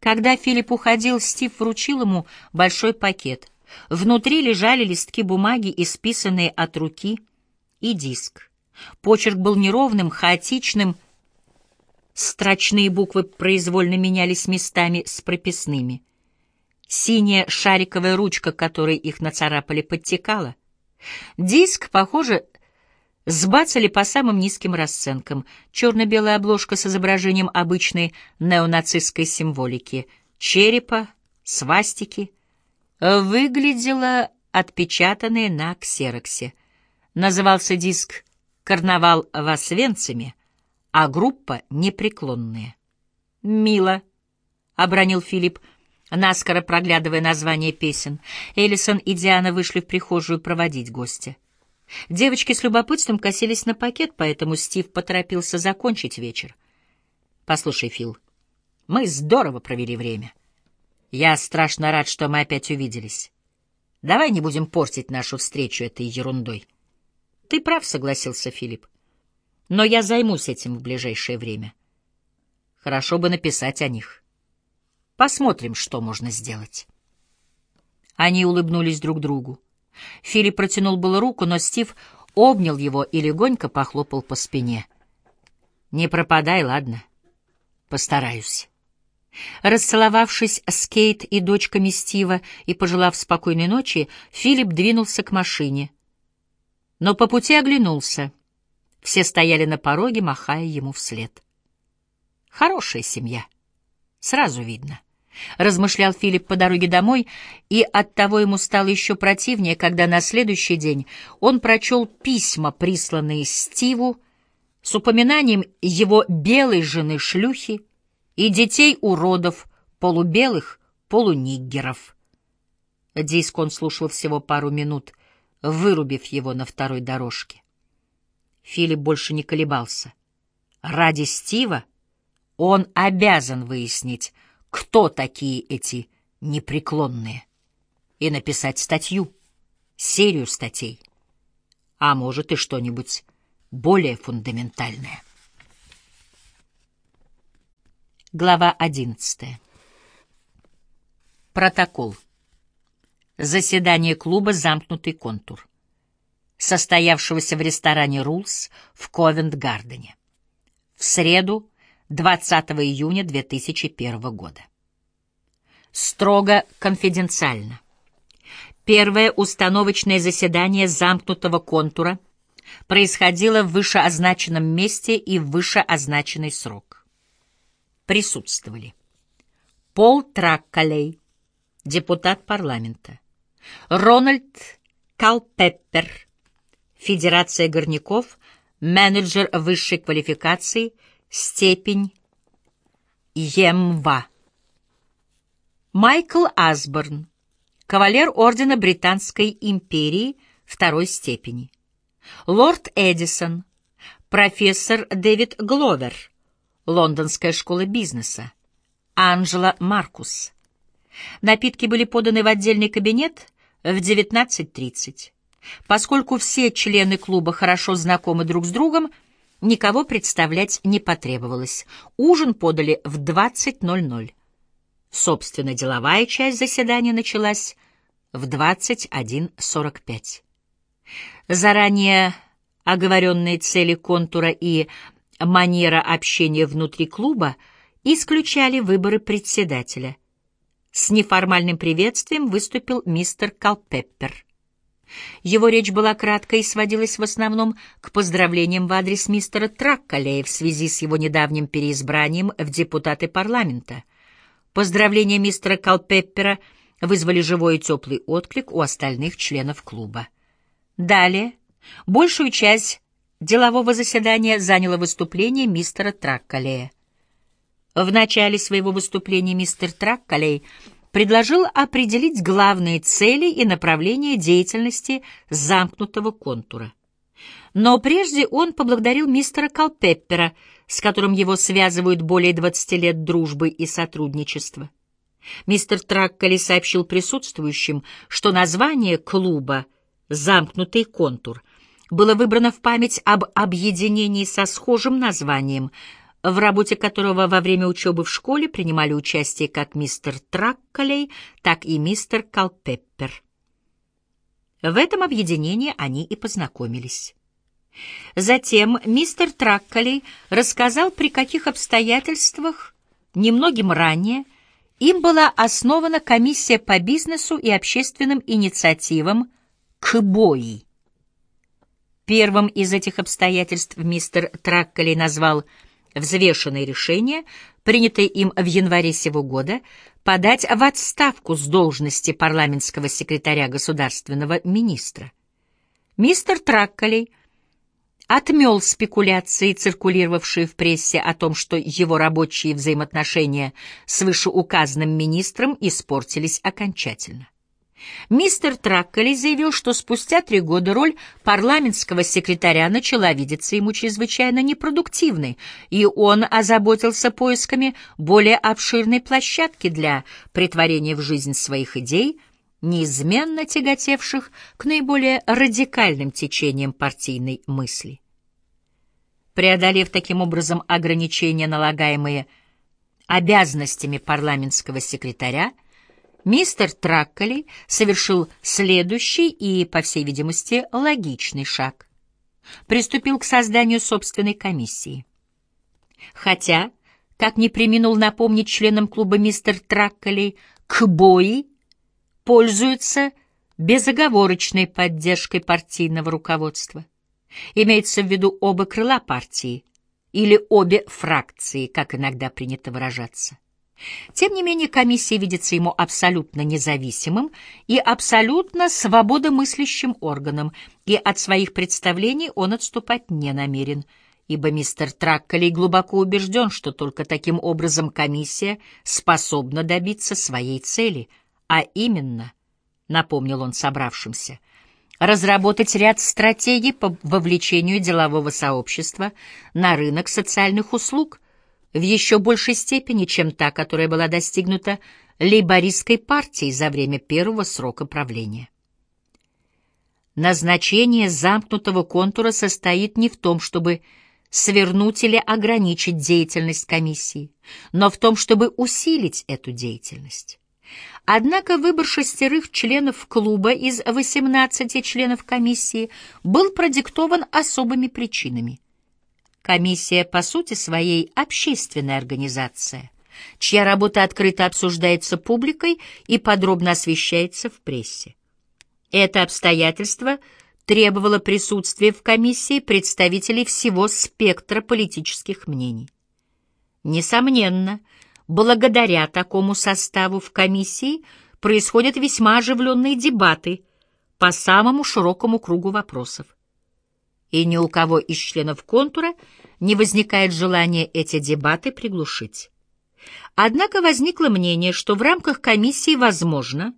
Когда Филипп уходил, Стив вручил ему большой пакет. Внутри лежали листки бумаги, исписанные от руки, и диск. Почерк был неровным, хаотичным, строчные буквы произвольно менялись местами с прописными. Синяя шариковая ручка, которой их нацарапали, подтекала. Диск, похоже, сбацали по самым низким расценкам. Черно-белая обложка с изображением обычной неонацистской символики, черепа, свастики, выглядела отпечатанная на ксероксе. Назывался диск «Карнавал в Освенциме», а группа «Непреклонные». «Мило», — обронил Филипп, наскоро проглядывая название песен. Эллисон и Диана вышли в прихожую проводить гостя. Девочки с любопытством косились на пакет, поэтому Стив поторопился закончить вечер. «Послушай, Фил, мы здорово провели время. Я страшно рад, что мы опять увиделись. Давай не будем портить нашу встречу этой ерундой». «Ты прав», — согласился Филипп. «Но я займусь этим в ближайшее время. Хорошо бы написать о них. Посмотрим, что можно сделать». Они улыбнулись друг другу. Филипп протянул было руку, но Стив обнял его и легонько похлопал по спине. «Не пропадай, ладно? Постараюсь». Расцеловавшись с Кейт и дочками Стива и пожелав спокойной ночи, Филипп двинулся к машине. Но по пути оглянулся. Все стояли на пороге, махая ему вслед. Хорошая семья. Сразу видно. — размышлял Филипп по дороге домой, и оттого ему стало еще противнее, когда на следующий день он прочел письма, присланные Стиву, с упоминанием его белой жены-шлюхи и детей-уродов, полубелых, полуниггеров. Диск он слушал всего пару минут, вырубив его на второй дорожке. Филипп больше не колебался. Ради Стива он обязан выяснить, кто такие эти непреклонные, и написать статью, серию статей, а может и что-нибудь более фундаментальное. Глава одиннадцатая. Протокол. Заседание клуба «Замкнутый контур», состоявшегося в ресторане «Рулс» в Ковент-Гардене. В среду 20 июня 2001 года. Строго конфиденциально. Первое установочное заседание замкнутого контура происходило в вышеозначенном месте и в вышеозначенный срок. Присутствовали Пол Траккалей, депутат парламента, Рональд Калпеппер, Федерация горняков, менеджер высшей квалификации – Степень ЕМВА. Майкл Асборн, кавалер Ордена Британской империи второй степени. Лорд Эдисон, профессор Дэвид Гловер, Лондонская школа бизнеса. Анжела Маркус. Напитки были поданы в отдельный кабинет в 19.30. Поскольку все члены клуба хорошо знакомы друг с другом, Никого представлять не потребовалось. Ужин подали в 20.00. Собственно, деловая часть заседания началась в 21.45. Заранее оговоренные цели контура и манера общения внутри клуба исключали выборы председателя. С неформальным приветствием выступил мистер Калпеппер. Его речь была краткой и сводилась в основном к поздравлениям в адрес мистера Траккалея в связи с его недавним переизбранием в депутаты парламента. Поздравления мистера Калпеппера вызвали живой и теплый отклик у остальных членов клуба. Далее большую часть делового заседания заняло выступление мистера Траккалея. В начале своего выступления мистер Траккалей — предложил определить главные цели и направления деятельности замкнутого контура. Но прежде он поблагодарил мистера Калпеппера, с которым его связывают более 20 лет дружбы и сотрудничества. Мистер Тракколи сообщил присутствующим, что название клуба «Замкнутый контур» было выбрано в память об объединении со схожим названием в работе которого во время учебы в школе принимали участие как мистер Тракколей, так и мистер Калпеппер. В этом объединении они и познакомились. Затем мистер Тракколей рассказал, при каких обстоятельствах немногим ранее им была основана комиссия по бизнесу и общественным инициативам КБОИ. Первым из этих обстоятельств мистер Тракколей назвал взвешенное решение, принятое им в январе сего года, подать в отставку с должности парламентского секретаря государственного министра. Мистер Тракколей отмел спекуляции, циркулировавшие в прессе о том, что его рабочие взаимоотношения с вышеуказанным министром испортились окончательно. Мистер Тракколи заявил, что спустя три года роль парламентского секретаря начала видеться ему чрезвычайно непродуктивной, и он озаботился поисками более обширной площадки для притворения в жизнь своих идей, неизменно тяготевших к наиболее радикальным течениям партийной мысли. Преодолев таким образом ограничения, налагаемые обязанностями парламентского секретаря, мистер Тракколи совершил следующий и, по всей видимости, логичный шаг. Приступил к созданию собственной комиссии. Хотя, как не преминул напомнить членам клуба мистер Тракколи, Кбои пользуются безоговорочной поддержкой партийного руководства. Имеется в виду оба крыла партии или обе фракции, как иногда принято выражаться. Тем не менее, комиссия видится ему абсолютно независимым и абсолютно свободомыслящим органом, и от своих представлений он отступать не намерен, ибо мистер Тракколей глубоко убежден, что только таким образом комиссия способна добиться своей цели, а именно, напомнил он собравшимся, разработать ряд стратегий по вовлечению делового сообщества на рынок социальных услуг – в еще большей степени, чем та, которая была достигнута лейбористской партией за время первого срока правления. Назначение замкнутого контура состоит не в том, чтобы свернуть или ограничить деятельность комиссии, но в том, чтобы усилить эту деятельность. Однако выбор шестерых членов клуба из 18 членов комиссии был продиктован особыми причинами – Комиссия по сути своей общественная организация, чья работа открыто обсуждается публикой и подробно освещается в прессе. Это обстоятельство требовало присутствия в комиссии представителей всего спектра политических мнений. Несомненно, благодаря такому составу в комиссии происходят весьма оживленные дебаты по самому широкому кругу вопросов и ни у кого из членов контура не возникает желания эти дебаты приглушить. Однако возникло мнение, что в рамках комиссии возможно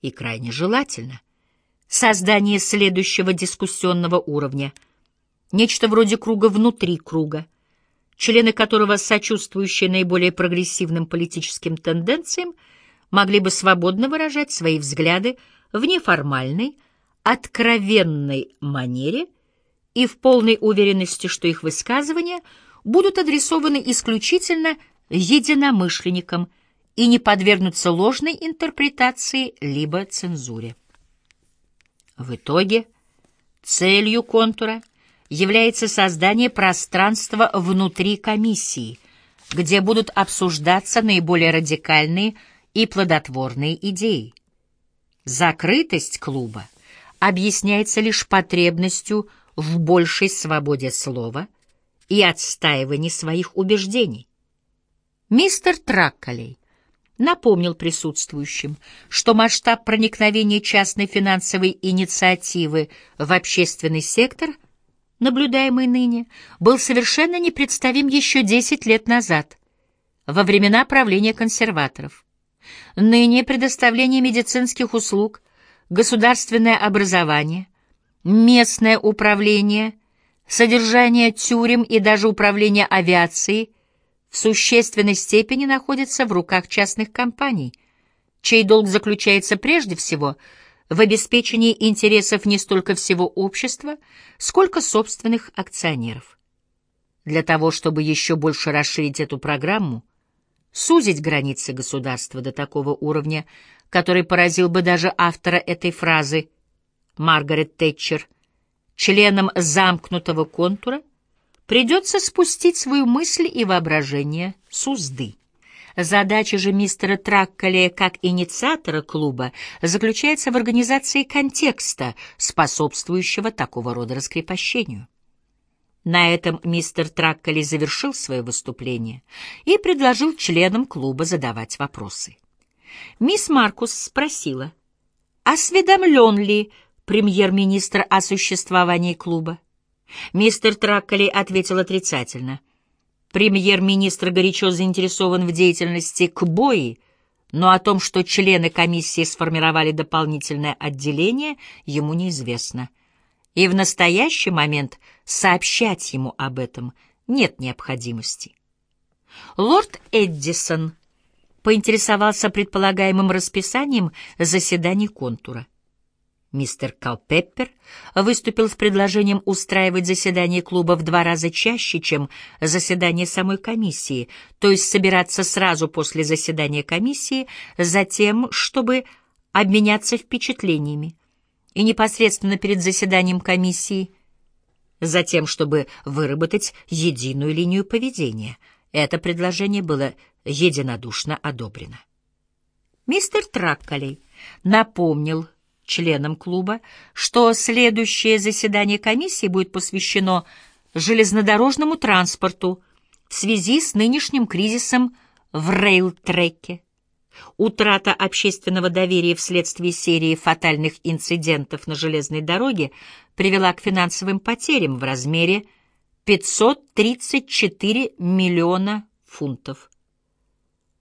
и крайне желательно создание следующего дискуссионного уровня, нечто вроде круга внутри круга, члены которого, сочувствующие наиболее прогрессивным политическим тенденциям, могли бы свободно выражать свои взгляды в неформальной, откровенной манере – и в полной уверенности, что их высказывания будут адресованы исключительно единомышленникам и не подвергнутся ложной интерпретации либо цензуре. В итоге целью контура является создание пространства внутри комиссии, где будут обсуждаться наиболее радикальные и плодотворные идеи. Закрытость клуба объясняется лишь потребностью в большей свободе слова и отстаивании своих убеждений. Мистер Тракколей напомнил присутствующим, что масштаб проникновения частной финансовой инициативы в общественный сектор, наблюдаемый ныне, был совершенно непредставим еще 10 лет назад, во времена правления консерваторов. Ныне предоставление медицинских услуг, государственное образование, местное управление, содержание тюрем и даже управление авиацией в существенной степени находятся в руках частных компаний, чей долг заключается прежде всего в обеспечении интересов не столько всего общества, сколько собственных акционеров. Для того, чтобы еще больше расширить эту программу, сузить границы государства до такого уровня, который поразил бы даже автора этой фразы, Маргарет Тэтчер, членам замкнутого контура придется спустить свою мысль и воображение с узды. Задача же мистера Тракколи как инициатора клуба заключается в организации контекста, способствующего такого рода раскрепощению. На этом мистер Тракколи завершил свое выступление и предложил членам клуба задавать вопросы. Мисс Маркус спросила, осведомлен ли премьер-министр о существовании клуба. Мистер Тракколи ответил отрицательно. Премьер-министр горячо заинтересован в деятельности КБОИ, но о том, что члены комиссии сформировали дополнительное отделение, ему неизвестно — и в настоящий момент сообщать ему об этом нет необходимости. Лорд Эддисон поинтересовался предполагаемым расписанием заседаний контура. Мистер Калпеппер выступил с предложением устраивать заседание клуба в два раза чаще, чем заседание самой комиссии, то есть собираться сразу после заседания комиссии, затем, чтобы обменяться впечатлениями и непосредственно перед заседанием комиссии, затем, чтобы выработать единую линию поведения. Это предложение было единодушно одобрено. Мистер Тракколей напомнил членам клуба, что следующее заседание комиссии будет посвящено железнодорожному транспорту в связи с нынешним кризисом в рейл-треке. Утрата общественного доверия вследствие серии фатальных инцидентов на железной дороге привела к финансовым потерям в размере 534 миллиона фунтов.